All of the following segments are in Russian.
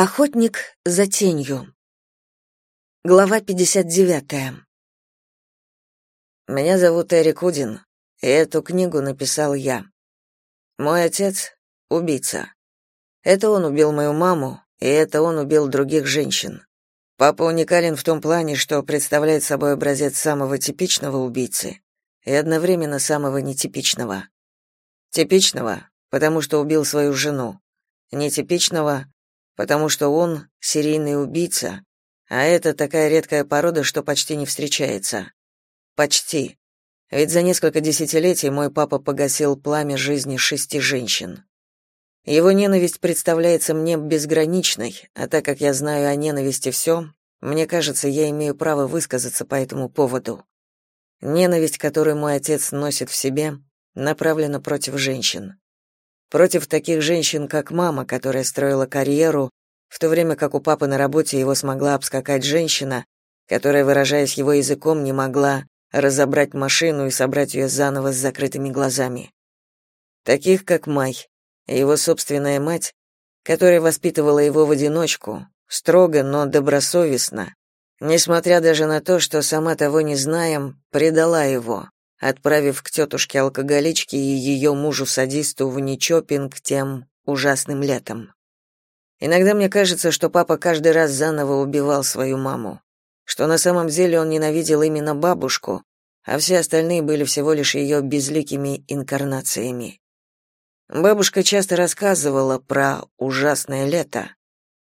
Охотник за тенью. Глава 59. Меня зовут Эрик Удин, и эту книгу написал я. Мой отец — убийца. Это он убил мою маму, и это он убил других женщин. Папа уникален в том плане, что представляет собой образец самого типичного убийцы и одновременно самого нетипичного. Типичного, потому что убил свою жену. Нетипичного, потому что он серийный убийца, а это такая редкая порода, что почти не встречается. Почти. Ведь за несколько десятилетий мой папа погасил пламя жизни шести женщин. Его ненависть представляется мне безграничной, а так как я знаю о ненависти все, мне кажется, я имею право высказаться по этому поводу. Ненависть, которую мой отец носит в себе, направлена против женщин против таких женщин, как мама, которая строила карьеру, в то время как у папы на работе его смогла обскакать женщина, которая, выражаясь его языком, не могла разобрать машину и собрать ее заново с закрытыми глазами. Таких, как Май, его собственная мать, которая воспитывала его в одиночку, строго, но добросовестно, несмотря даже на то, что сама того не знаем, предала его, отправив к тетушке-алкоголичке и ее мужу-садисту в Ничопинг тем ужасным летом. Иногда мне кажется, что папа каждый раз заново убивал свою маму, что на самом деле он ненавидел именно бабушку, а все остальные были всего лишь ее безликими инкарнациями. Бабушка часто рассказывала про ужасное лето.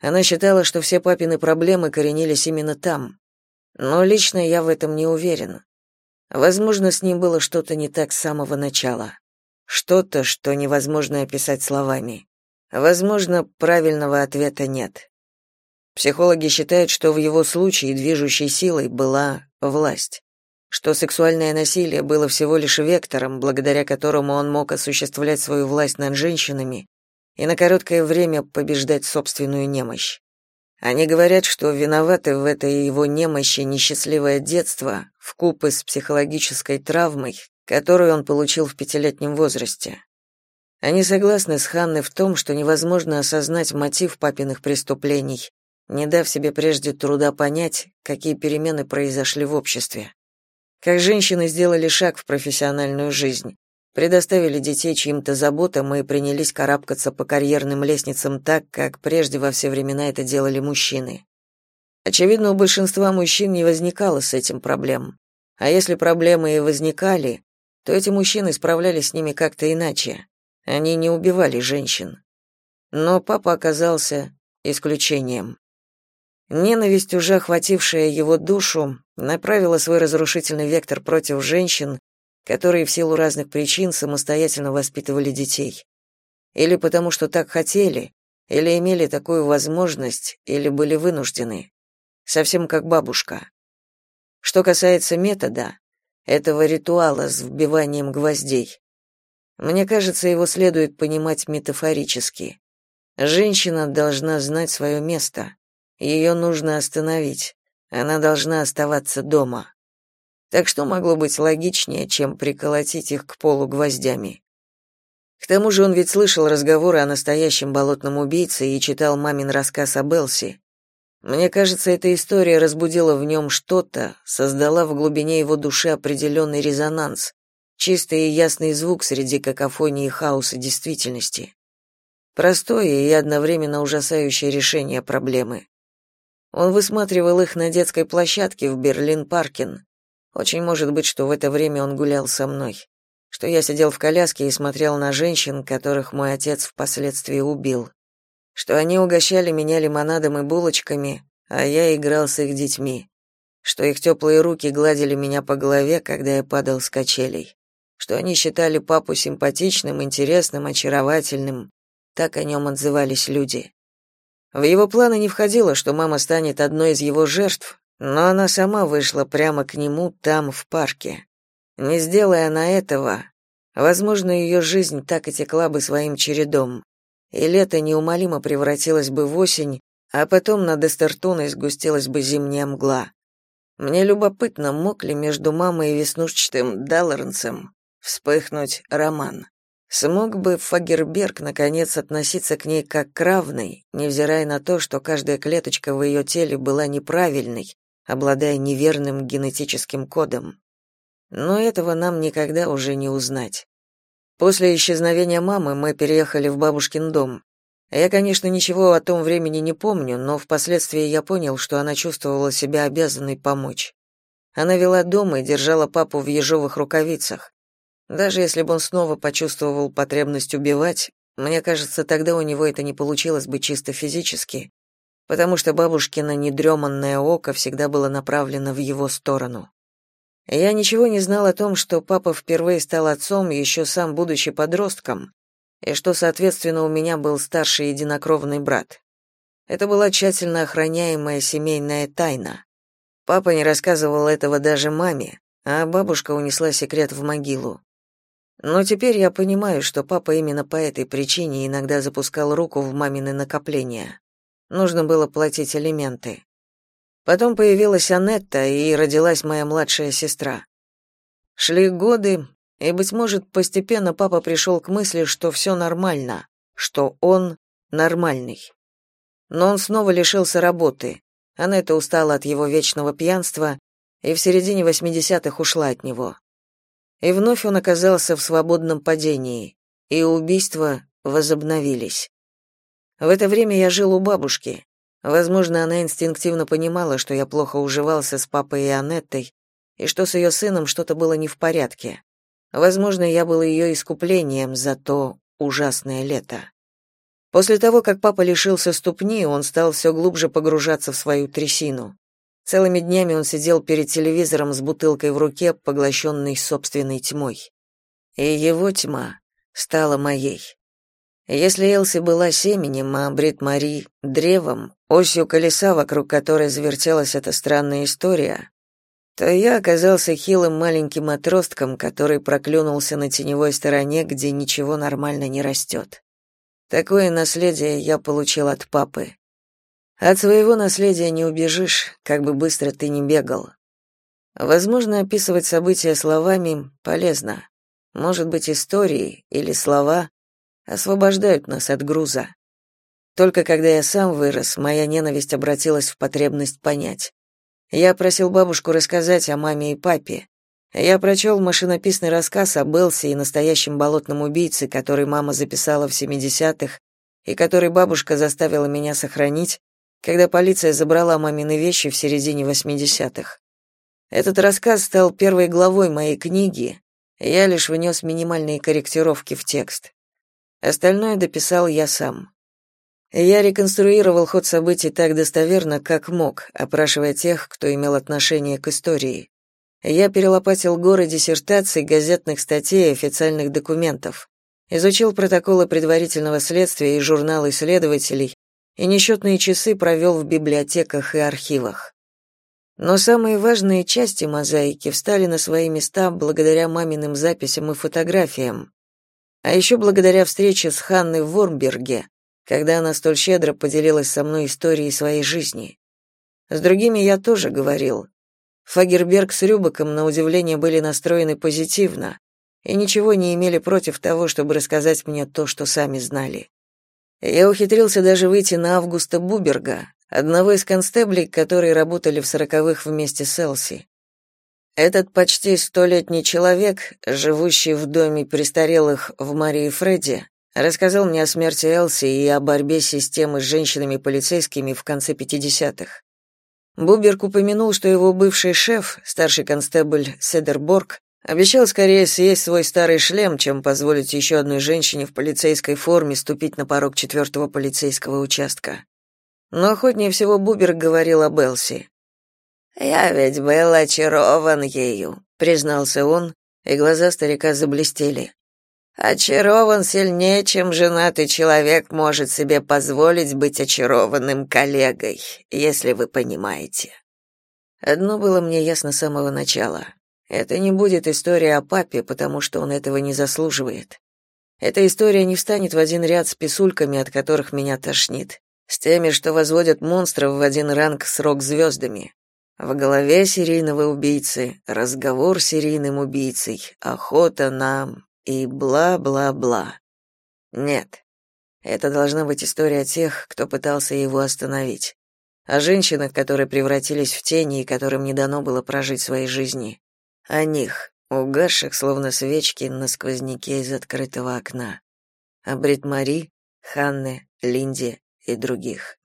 Она считала, что все папины проблемы коренились именно там. Но лично я в этом не уверен. Возможно, с ним было что-то не так с самого начала. Что-то, что невозможно описать словами. Возможно, правильного ответа нет. Психологи считают, что в его случае движущей силой была власть, что сексуальное насилие было всего лишь вектором, благодаря которому он мог осуществлять свою власть над женщинами и на короткое время побеждать собственную немощь. Они говорят, что виноваты в этой его немощи несчастливое детство вкупе с психологической травмой, которую он получил в пятилетнем возрасте. Они согласны с Ханной в том, что невозможно осознать мотив папиных преступлений, не дав себе прежде труда понять, какие перемены произошли в обществе. Как женщины сделали шаг в профессиональную жизнь, предоставили детей чьим-то заботам и принялись карабкаться по карьерным лестницам так, как прежде во все времена это делали мужчины. Очевидно, у большинства мужчин не возникало с этим проблем. А если проблемы и возникали, то эти мужчины справлялись с ними как-то иначе. Они не убивали женщин. Но папа оказался исключением. Ненависть, уже охватившая его душу, направила свой разрушительный вектор против женщин, которые в силу разных причин самостоятельно воспитывали детей. Или потому что так хотели, или имели такую возможность, или были вынуждены. Совсем как бабушка. Что касается метода, этого ритуала с вбиванием гвоздей, мне кажется, его следует понимать метафорически. Женщина должна знать свое место. Ее нужно остановить. Она должна оставаться дома. Так что могло быть логичнее, чем приколотить их к полу гвоздями? К тому же он ведь слышал разговоры о настоящем болотном убийце и читал мамин рассказ о Белси. Мне кажется, эта история разбудила в нем что-то, создала в глубине его души определенный резонанс, чистый и ясный звук среди какофонии хаоса действительности. Простое и одновременно ужасающее решение проблемы. Он высматривал их на детской площадке в Берлин-Паркен, очень может быть, что в это время он гулял со мной, что я сидел в коляске и смотрел на женщин, которых мой отец впоследствии убил, что они угощали меня лимонадом и булочками, а я играл с их детьми, что их теплые руки гладили меня по голове, когда я падал с качелей, что они считали папу симпатичным, интересным, очаровательным, так о нем отзывались люди. В его планы не входило, что мама станет одной из его жертв, но она сама вышла прямо к нему там, в парке. Не сделая она этого, возможно, ее жизнь так и текла бы своим чередом, и лето неумолимо превратилось бы в осень, а потом над Эстертоной сгустилась бы зимняя мгла. Мне любопытно, мог ли между мамой и веснушчатым Далларнсом вспыхнуть роман. Смог бы Фагерберг наконец относиться к ней как к равной, невзирая на то, что каждая клеточка в ее теле была неправильной, обладая неверным генетическим кодом. Но этого нам никогда уже не узнать. После исчезновения мамы мы переехали в бабушкин дом. Я, конечно, ничего о том времени не помню, но впоследствии я понял, что она чувствовала себя обязанной помочь. Она вела дом и держала папу в ежовых рукавицах. Даже если бы он снова почувствовал потребность убивать, мне кажется, тогда у него это не получилось бы чисто физически, потому что бабушкино недреманное око всегда было направлено в его сторону. Я ничего не знал о том, что папа впервые стал отцом, еще сам будучи подростком, и что, соответственно, у меня был старший единокровный брат. Это была тщательно охраняемая семейная тайна. Папа не рассказывал этого даже маме, а бабушка унесла секрет в могилу. Но теперь я понимаю, что папа именно по этой причине иногда запускал руку в мамины накопления. Нужно было платить алименты. Потом появилась Анетта, и родилась моя младшая сестра. Шли годы, и, быть может, постепенно папа пришел к мысли, что все нормально, что он нормальный. Но он снова лишился работы. Анетта устала от его вечного пьянства и в середине 80-х ушла от него. И вновь он оказался в свободном падении, и убийства возобновились. В это время я жил у бабушки. Возможно, она инстинктивно понимала, что я плохо уживался с папой и Анеттой, и что с ее сыном что-то было не в порядке. Возможно, я был ее искуплением за то ужасное лето. После того, как папа лишился ступни, он стал все глубже погружаться в свою трясину. Целыми днями он сидел перед телевизором с бутылкой в руке, поглощенный собственной тьмой. И его тьма стала моей. Если Элси была семенем, а Брит Мари — древом, осью колеса, вокруг которой завертелась эта странная история, то я оказался хилым маленьким отростком, который проклюнулся на теневой стороне, где ничего нормально не растет. Такое наследие я получил от папы. От своего наследия не убежишь, как бы быстро ты ни бегал. Возможно, описывать события словами полезно. Может быть, истории или слова освобождают нас от груза. Только когда я сам вырос, моя ненависть обратилась в потребность понять. Я просил бабушку рассказать о маме и папе. Я прочел машинописный рассказ о Белси и настоящем болотном убийце, который мама записала в 70-х и который бабушка заставила меня сохранить, когда полиция забрала мамины вещи в середине 80-х. Этот рассказ стал первой главой моей книги, я лишь внес минимальные корректировки в текст. Остальное дописал я сам. Я реконструировал ход событий так достоверно, как мог, опрашивая тех, кто имел отношение к истории. Я перелопатил горы диссертаций, газетных статей и официальных документов. Изучил протоколы предварительного следствия и журналы исследователей, и несчетные часы провел в библиотеках и архивах. Но самые важные части мозаики встали на свои места благодаря маминым записям и фотографиям, а еще благодаря встрече с Ханной в Вормберге, когда она столь щедро поделилась со мной историей своей жизни. С другими я тоже говорил. Фагерберг с Рюбаком, на удивление, были настроены позитивно и ничего не имели против того, чтобы рассказать мне то, что сами знали. Я ухитрился даже выйти на Августа Буберга, одного из констеблей, которые работали в сороковых вместе с Элси. Этот почти столетний человек, живущий в доме престарелых в Марии Фредди, Рассказал мне о смерти Элси и о борьбе системы с женщинами-полицейскими в конце 50-х. Буберг упомянул, что его бывший шеф, старший констебль Седерборг, обещал скорее съесть свой старый шлем, чем позволить еще одной женщине в полицейской форме ступить на порог четвертого полицейского участка. Но охотнее всего Буберг говорил об Элси. «Я ведь был очарован ею», — признался он, и глаза старика заблестели. Очарован сильнее, чем женатый человек может себе позволить быть очарованным коллегой, если вы понимаете. Одно было мне ясно с самого начала. Это не будет история о папе, потому что он этого не заслуживает. Эта история не встанет в один ряд с писульками, от которых меня тошнит, с теми, что возводят монстров в один ранг с рок-звездами. В голове серийного убийцы, разговор с серийным убийцей, охота на и бла-бла-бла. Нет. Это должна быть история тех, кто пытался его остановить. О женщинах, которые превратились в тени и которым не дано было прожить своей жизни. О них, угасших, словно свечки на сквозняке из открытого окна. О Брит-Мари, Ханне, Линде и других.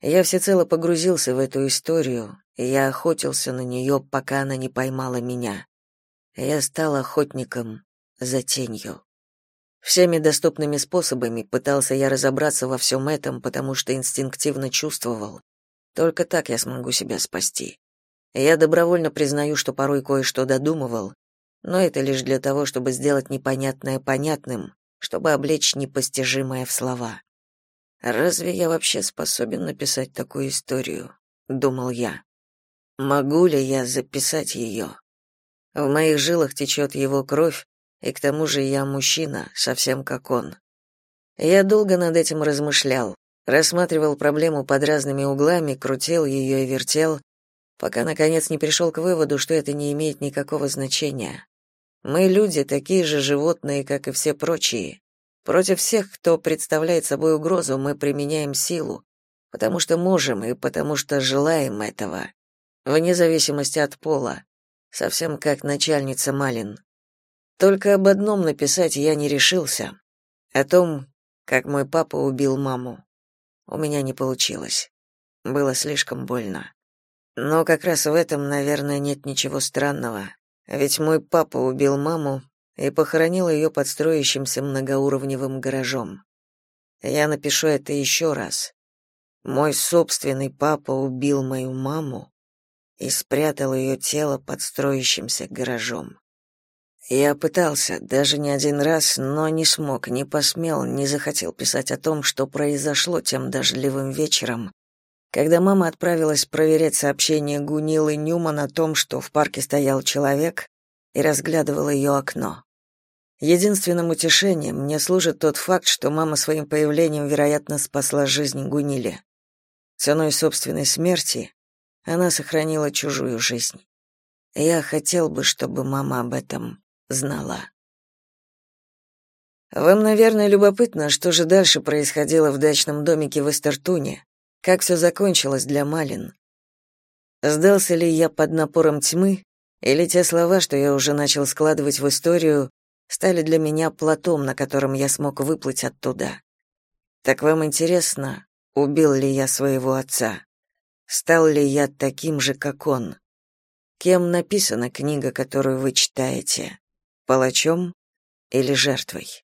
Я всецело погрузился в эту историю, я охотился на нее, пока она не поймала меня. Я стал охотником за тенью. Всеми доступными способами пытался я разобраться во всем этом, потому что инстинктивно чувствовал, только так я смогу себя спасти. Я добровольно признаю, что порой кое-что додумывал, но это лишь для того, чтобы сделать непонятное понятным, чтобы облечь непостижимое в слова. Разве я вообще способен написать такую историю, думал я. Могу ли я записать ее? В моих жилах течет его кровь, и к тому же я мужчина, совсем как он. Я долго над этим размышлял, рассматривал проблему под разными углами, крутил ее и вертел, пока наконец не пришел к выводу, что это не имеет никакого значения. Мы люди такие же животные, как и все прочие. Против всех, кто представляет собой угрозу, мы применяем силу, потому что можем и потому что желаем этого, вне зависимости от пола, совсем как начальница Малин. Только об одном написать я не решился, о том, как мой папа убил маму. У меня не получилось. Было слишком больно. Но как раз в этом, наверное, нет ничего странного. Ведь мой папа убил маму и похоронил ее под строящимся многоуровневым гаражом. Я напишу это еще раз. Мой собственный папа убил мою маму и спрятал ее тело под строящимся гаражом. Я пытался, даже не один раз, но не смог, не посмел, не захотел писать о том, что произошло тем дождливым вечером, когда мама отправилась проверять сообщение Гунилы Ньюман о том, что в парке стоял человек и разглядывал ее окно. Единственным утешением мне служит тот факт, что мама своим появлением, вероятно, спасла жизнь Гуниле. Ценой собственной смерти она сохранила чужую жизнь. Я хотел бы, чтобы мама об этом знала. Вам, наверное, любопытно, что же дальше происходило в дачном домике в Эстертуне, как все закончилось для Малин. Сдался ли я под напором тьмы, или те слова, что я уже начал складывать в историю, стали для меня платом, на котором я смог выплыть оттуда. Так вам интересно, убил ли я своего отца? Стал ли я таким же, как он? Кем написана книга, которую вы читаете? палачом или жертвой.